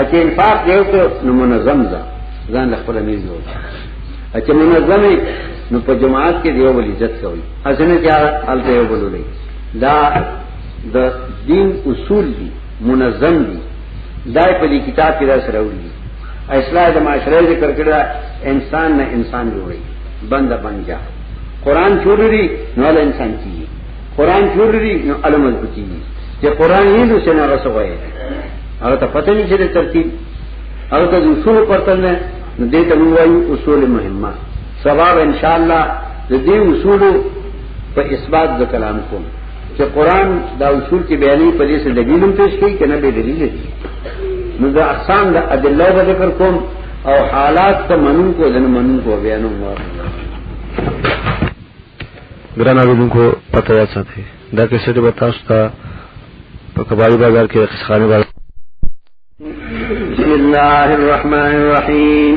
اچھا انفاق دی او نو منظم ده ځان له خپل نه جوړ اچھا منظم نو په جماعت کې دیو ول عزت کوي حسنه چا الته یو بولولې دا د دین اصول دي منظم دي دا په دې کتاب کې را سره وړي اصلاح د معاشره ذکر کړه انسان نه انسان جوړي بنده بنجا قران چوري نو له انسان کیږي قران جوړ لري نو علم الکتی چې قران یې نو څنګه غسوي هغه ته پته نه چې ترتیب هغه ته اصول پرته نه دې ته وایي اصول مهمه سبب ان شاء الله د دې اصول په اثبات د کلام کوم چې قران دا اصول کې بیانې په دې سره دلیلم پیش کړي کنه به دلیل دي نو دا احسان د ادله به ذکر کوم او حالات ته منون کو دنه منون کو بیانوم ګران اوریدونکو پته یاد ساتئ دا کیسټ به تاسو ته په کباړي بازار کې خسخانه بازار بسم الله الرحمن الرحيم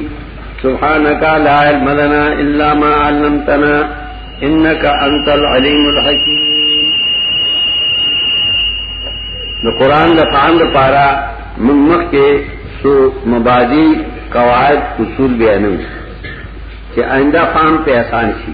سبحانك لا علم لنا إلا ما علمتنا إنك أنت العليم الحكيم نو قرآن دا فعام دا پارا من مخ کے سو مبادی قواعد اصول بیانو کہ آئندہ فعام پہ آسان سی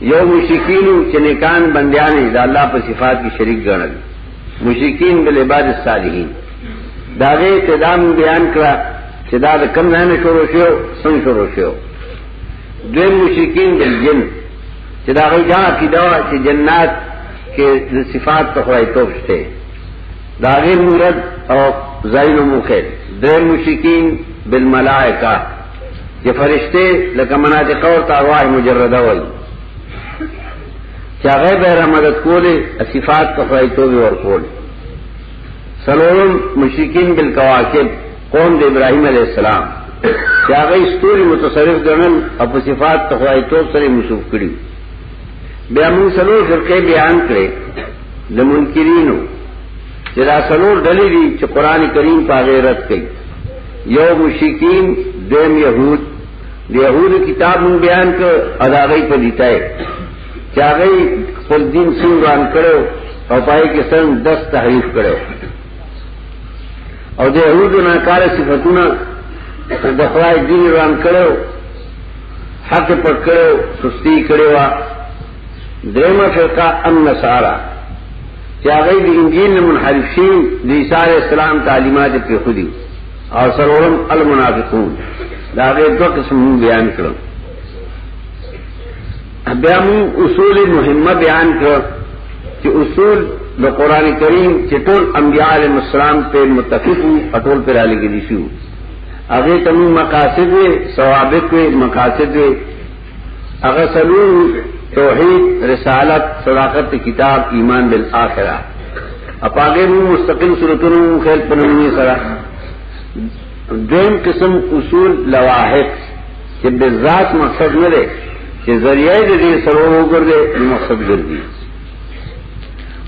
یو مشرکین چې نیکان بندیان د الله په صفات کې شریک ګڼل مشرکین بل عباد الصالحین دا غي اعتدام بیان کړه چې دا د کم نه شروع شو څنګه شروع شو دوی مشرکین بل جن چې دا غي جان کې دا چې جنات کې د صفات ته خدای توښته دا غي مراد او زایل مخه دوی مشرکین بالملائکه چې فرشته لکه مناطقه او تارواح مجرده وای چې هغه به را مدد کولې صفات په خدای توبه ورکول سلام مشرکین بالکواکب قوم د ابراهیم علی السلام چې هغه ستوري متصرف ګڼل او په صفات په خدای توبه سره موصوف کړي بیا موږ سلو فرقه بیان کړې د منکرینو چې دا سلو ډلې دي چې قران کریم په غیرت کوي یو مشرکین دیم یهود د یهود کتاب مون بیان ک اداغی په لیتای چاغی خپل دین سین روان کړو او پای کې سن 10 تحریف کړو او د یهود نه کار صفاتونه د خدای دین روان کړو حق پټ کړو سستی کړو دریمه فرقه النصارا چې هغه د انجیل نه منحرف شي د عیسی علی السلام تعلیمات په خودي او سرورم المنافقون دا هغه دوه قسم بیان کړو بیا مو اصول مهمه بیان کړو چې اصول د قران کریم چې ټول انبیاء علیهم السلام په متفق او ټول پر علی کې دي شو هغه تمو مقاصد ثوابت مقاصد هغه سلور توحید رسالت صداقت کتاب ایمان بالآخرہ اپاګه مو مستقل صورتونو خیر په نومي سره دویم قسم اصول لواحق چې به ذات مقصد نه لري چې ذریعہ دې سره وګرځي مقصد ګرځي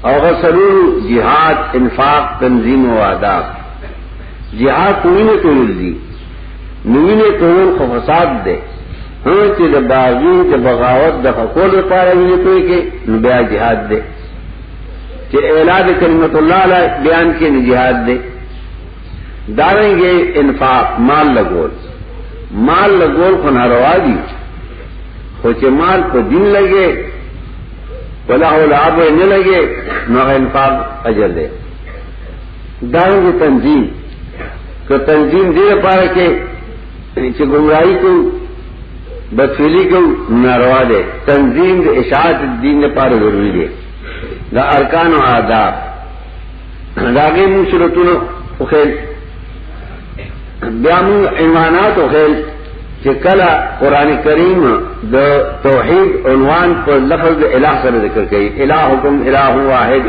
او غسلو جهاد انفاق تنظیم او آداب جهاد کوینه کول دي نوینه کول خو فساد ده هر چې د باغی د بغاوت د حقوق لپاره ویني کوي کې نو بیا جهاد ده چې اعلان کلمت الله علی بیان کې نه جهاد ده دارنګه انفاق مال لګول مال لګول خو ناروا دي خو چې مال په دین لګي ولا اولاد نه لګي نو انفاق اجر ده دارنګ تنظیم که تنظیم دې لپاره کې چې گمراهي کو بدفعلی کو ناروا ده تنظیم د اشاعت دین لپاره ضروری ده دا ارکان او آداب داګه مو شروطونه خو خیر بیا مو ایمانات خو خیر چې کله قران کریم د توحید عنوان پر لفظ الہ سره ذکر کړي الہکم الہ واحد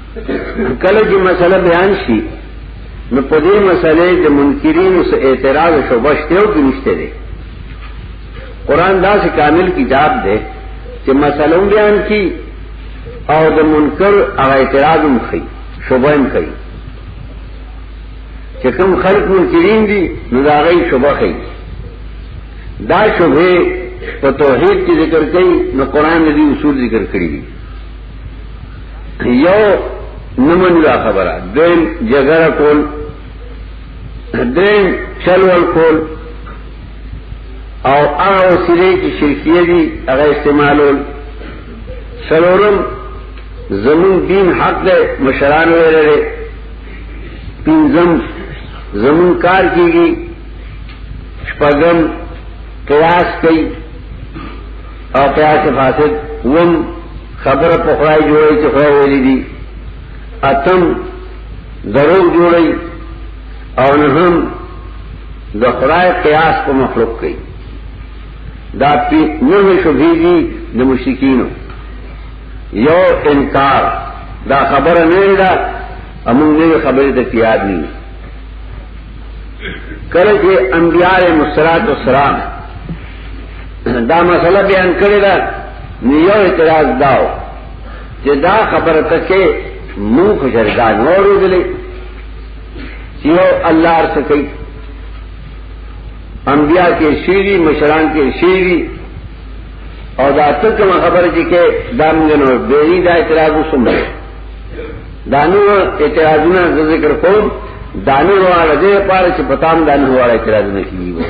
کله چې مسله بیان شي نو په دې مسله د منکرینو سره اعتراض شو بشته او نشته دي قران دا سه کامل کتاب دی چې مسله بیان کی او د منکر او اعتراض هم کوي شوبه هم کوي چې کوم خلق منکرین دي نو دا غي شوبه کوي دا شوبه په توحید کې ذکر کوي نو قران دې اصول ذکر کړی دي یو نمن دا خبره دین جګړه کول دین چلول کول او هغه وسیله چې شرکیه دي هغه استعمالول سلورم زمون دین حق ده مشران ویلره پینزم زمون کار کیږي شپږم قیاس کوي او پیا چې فاسد وم خبره په خدای جوړي چې خدای ویلي دي اتم درو جوړي او نه هم د خدای قیاس په مخلوق کوي دا پی نه شوبې دي د مشرکینو یو انکار دا خبره نه ده امون نه خبره د تیار نه کله چې انبیاء مسرات والسلام دا مسئلہ بیان کرے دا نیو اعتراض داو کہ دا خبر تکے منہ خوشردان نورو دلے یو اللہ عرص کئی انبیاء کے شیری مشران کے شیری اور دا تکم خبر جی کے دامگن اور بیری دا اعتراض سن رہے دانو اعتراضنا ذکر قوم دانو والا دے پارے سے پتام دانو والا اعتراض نہ کی وہ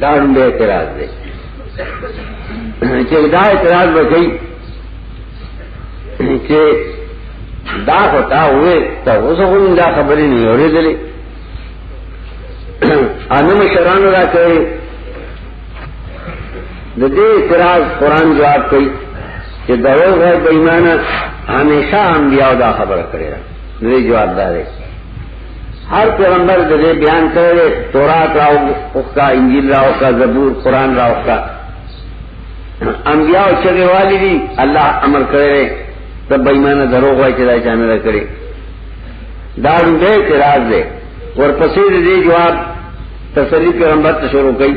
دا هم به اعتراض دی چې دا اعتراض وکړي چې دا پتا وې ته اوس هم دا خبرې نه اورېدلې انو مشران را کوي د دې اعتراض قران جواب کوي چې دروغ غیر بېمانه همیشه انبیاء دا خبره کړې ده دې جواب دارې ہر پیغمبر دے بیان کرے تورات راؤ اخکا انجیل راؤ کا زبور قرآن راؤ کا انبیاء چگے والی دی اللہ امر کرے تب بےمانہ دھرو گا چلا جانا نہ کرے دار دے اعتراض دے اور پسند دے جواب تسلی پیغمبر تو شروع کی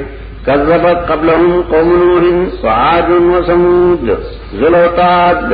کذبت قبلهم قوم نوح وعاد وثمود ذلوتاد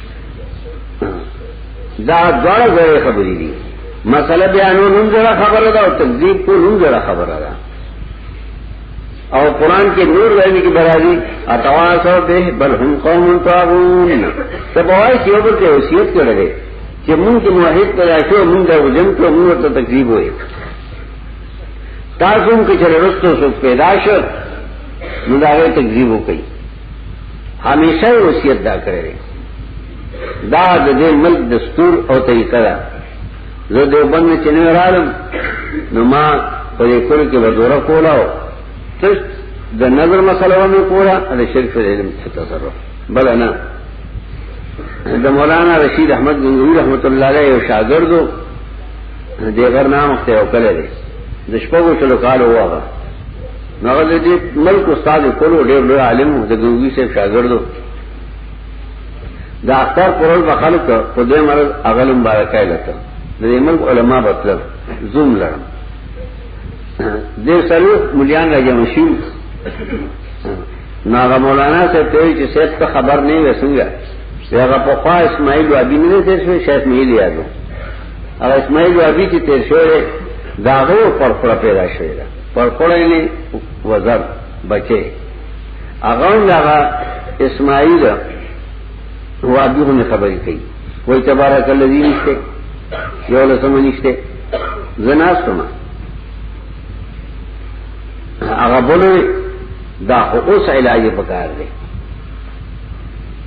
دا دوړ غره خبرې دي مسله بیانو نوم جوړه خبره ده او تکذیب کو نوم جوړه خبره ده او قران کې نور وایي کې برابري اتواسو به بل هم قوم طاغون سبوای چې یو بل ته وصیت کړی دی چې مونږ کې موحد پیدا شو مونږ د وجن ته مونږ ته تکذیب وې تاسو هم کې چې رستو سو پیدا شو نو دا غي تکذیب وکړي همیشه وصیت دا کړی دا د دې ملک دستور او طریقه ده زه دیوبند چې نه راغلم نو ما په دې کور کې وزوره کولاو تش د نظر مسله مې کولا د شرک په علم څه تصرف بل نه د مولانا رشید احمد غنگوی رحمت الله علیه یو شاګردو دغه نام ته وکړل دي د شپږو شلو کال وغه نغل دې ملک استاد کولو ډېر لوی عالم و د ګوګي صاحب شاګردو دا اختر پرول به خلک په دې مرز اغل مبارکای لته د دې ملک علما بتل زوم لرم دې سره مليان راځي مشي ناغه مولانا سے ته چې سید ته خبر نه وسنګا هغه په خوا اسماعیل او ابي نه تیر شو شیخ مې یادو او اسماعیل او ابي چې تیر شو داغه پر پر پیدا شوی پر خړېلې وزر بچي هغه هغه اسماعیل وادیونه خبرې کوي وای تبارک الذی نشته یو لسم نشته زنا سما هغه بوله دا اوس علاج پکار دی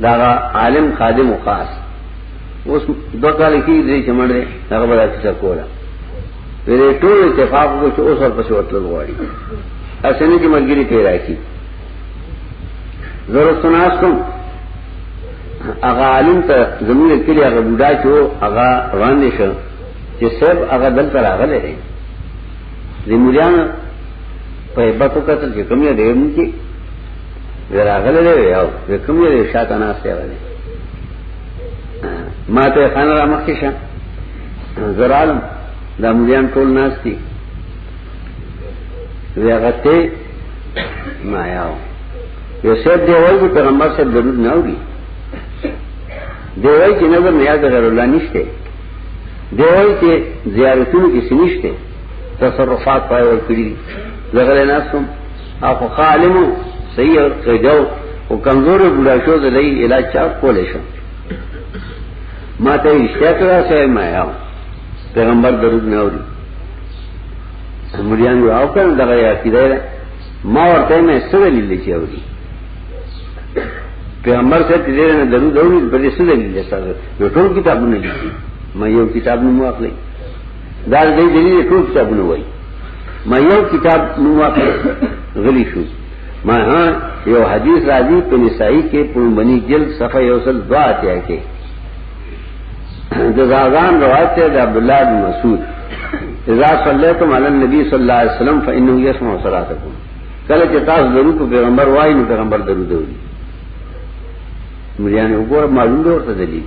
دا عالم خادم او خاص اوس دوه کال کې دې چې مړ هغه بل څه کولا ویلې ټول اتفاق کو چې اوس ورپسې ورتل غواړي اسنه کې ملګری پیدا کی زره سناستم هغه عالم ته زموږ کلی هغه بوډا چې هغه روان دي شو چې سب هغه دلته راغله دي زموږ په هبتو کتل چې کوم یې دی مونږ کې راغله دی یو کوم یې شاته ناس دی وله ما ته خان را مخ کې شه زرالم دا مليان ټول ناس دي ویا غته ما یاو یو سید دی وایي چې پیغمبر صاحب درود نه اوري دی وایي چې نظر نیاز غیر الله نشته دی وایي چې زیارتونو کې سنشته تصرفات پای ور کړی زغله ناسم اخو خالمو صحیح او قیدو او کمزور بوډا شو د لې علاج چا کولې شو ما ته اشتیا کړه سه ما یا پیغمبر درود نه اوري مریان یو او کړه دغه یا کیدای ما ورته مې سره لیدل چې اوري پیغمبر سے تیرے نے درود اوري بلې سره لیدل سره ټول کتابونه لیکي ما یو کتاب نو واخلې دا دې دې ټول کتابونه وای ما یو کتاب نو واکړ غلی شو ما ها یو حدیث راځي په نسائی کې په بنی جلد صفحه یو سل دوا اتیا کې جزاغان روایت ته د عبد الله بن مسعود اذا صلیتم علی النبی صلی الله علیه وسلم فانه یسمع صلاتکم کله چې تاسو درود په پیغمبر وایي نو پیغمبر درود وایي مریانه وګوره معلوم دی ورته دلیل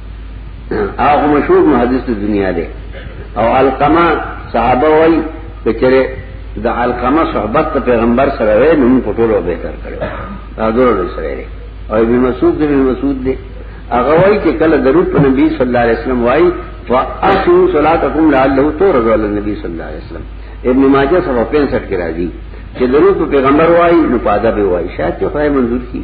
هغه مشهور محدث د دنیا دی او القما صحابه وای کچره د القما صحبت ته پیغمبر سره وې نو په ټولو به تر کړو دا ډول سره دی او ابن مسعود دی ابن مسعود دی هغه وای چې کله درود په نبی صلی الله علیه وسلم وای فاصو صلاتکم لعله تورز علی النبی صلی الله علیه وسلم ابن ماجه 65 کې راځي چې درود په پیغمبر وای نو پاده به وای شاید چې خدای منظور کړي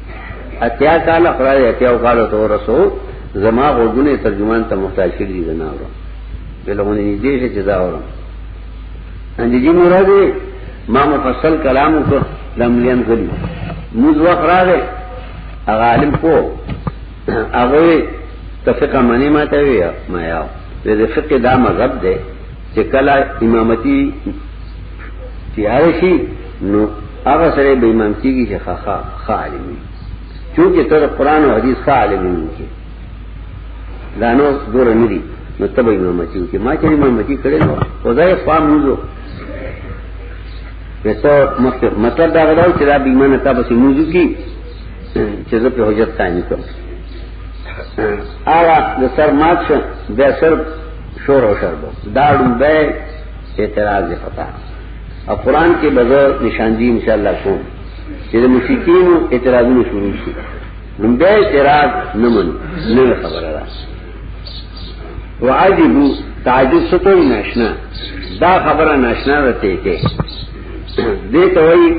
اتیا کاله خدای اتیا کاله ته ورسو زما غوګونه ترجمان ته محتاج کړی دي نه اورم بلغونه نږدې شي چې دا اورم انځي جی مراد ما مفصل کلام کو لملین غلی موږ وخت راغې هغه عالم کو هغه تفقه منی ماته وی ما یاو د فقه دا مذهب دی چې کله امامتي تیار شي نو هغه سره به امام کیږي چې خاخا خالم وي چونکه ته قرآن او حدیث خالم وي دا نو دور نه دي نو تب امامتي وکي ما چې امامتي کړې نو خدای قام موزو وسو مخکې مطلب دا غواړم چې دا بیمانه تا بس موزو کی چې زه په حجت قائم کوم آغا د سر مات شو بیا سر شور او شربت دا ډوبه اعتراض دی پتا او قران کې بغیر نشاندی ان شاء الله کوم چې د مشرکین اعتراضونه شروع شي ډوبه اعتراض نه من نه خبره ده وعجبو تعجب ستوي ناشنا دا خبره ناشنا رته کې دې ته وایي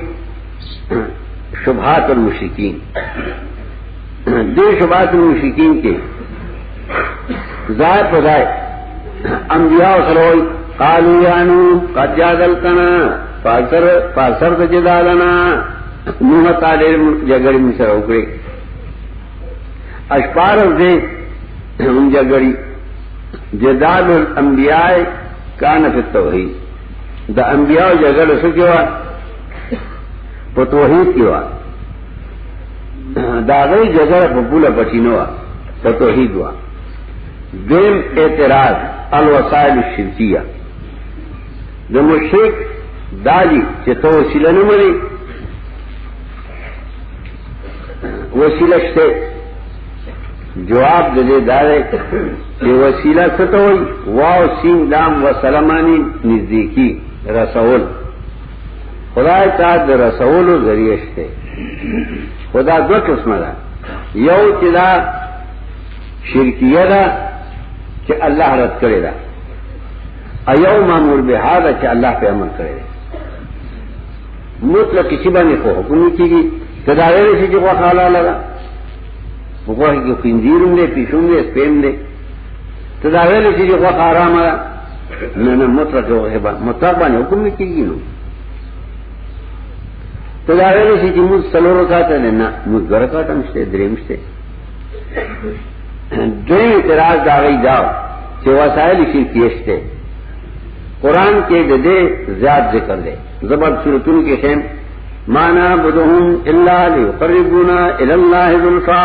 شبهات المشرکین دې شبات مشکین کې ځای په ځای انبیاء سره قالو یانو قد جادلتنا فاکر فاکر د جدالنا نوح تعالی جګړې می سره وکړي اشپار دې هم جګړې جدال الانبیاء کان فی التوحید د انبیاء جګړه څه کیوا په توحید کیوا دا غي جګړه په بوله پټینو وا په توحید وا دیم اعتراض الوسائل الشرکیه د مشرک دالی چې تو وسیله نه مری وسیله شته جواب د دې دار چې وسیله څه ته وای واو سین دام وسلمانی نزدیکی رسول خدای ته د رسولو ذریعہ شته خدا دو قسمه ده یو چې دا شرکیه ده چې الله رد کړی ده ایو مامور به هاذا چې الله په امر کړی ده مطلق شی باندې خو حکم کیږي کدا ویل شي چې خو حلال ده وګورئ چې پینځیرم دې پیښوم دې سپیم دې ته دا ویل چې خو آرام ده نه نه مطلق یو هبه مطلق باندې حکم نه کیږي نو ته دا ویل چې موږ څلور کاته نه نه موږ ګر کاته مشته درې مشته دوی اعتراض دا غي دا چې وسایل شي کېشته قران کې د دې زیات ذکر دی زبر سورتونو کې شیم معنا بدهم الا ليقربونا الى الله ذلفا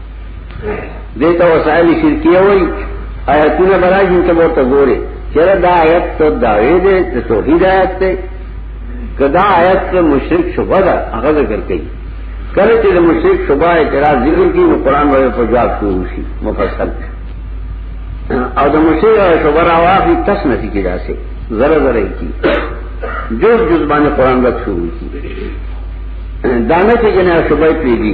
دیتا وسائل شرکیه وی آیتون براج انتا بورتا گوره چرا دا آیت تو دعوی دے دا توحید آیت تے کدا آیت کا مشرک شبہ دا اغا ذکر کئی کله چې د مشرک شبا اعتراض ذکر کی نو قران وایي په جواب شروع شي مفصل او د مشرک شبا راوافي تس نتی کی جاسه زره زره کی جز جز باندې قران وخت شروع کی دانه چې جنا شبای پیږي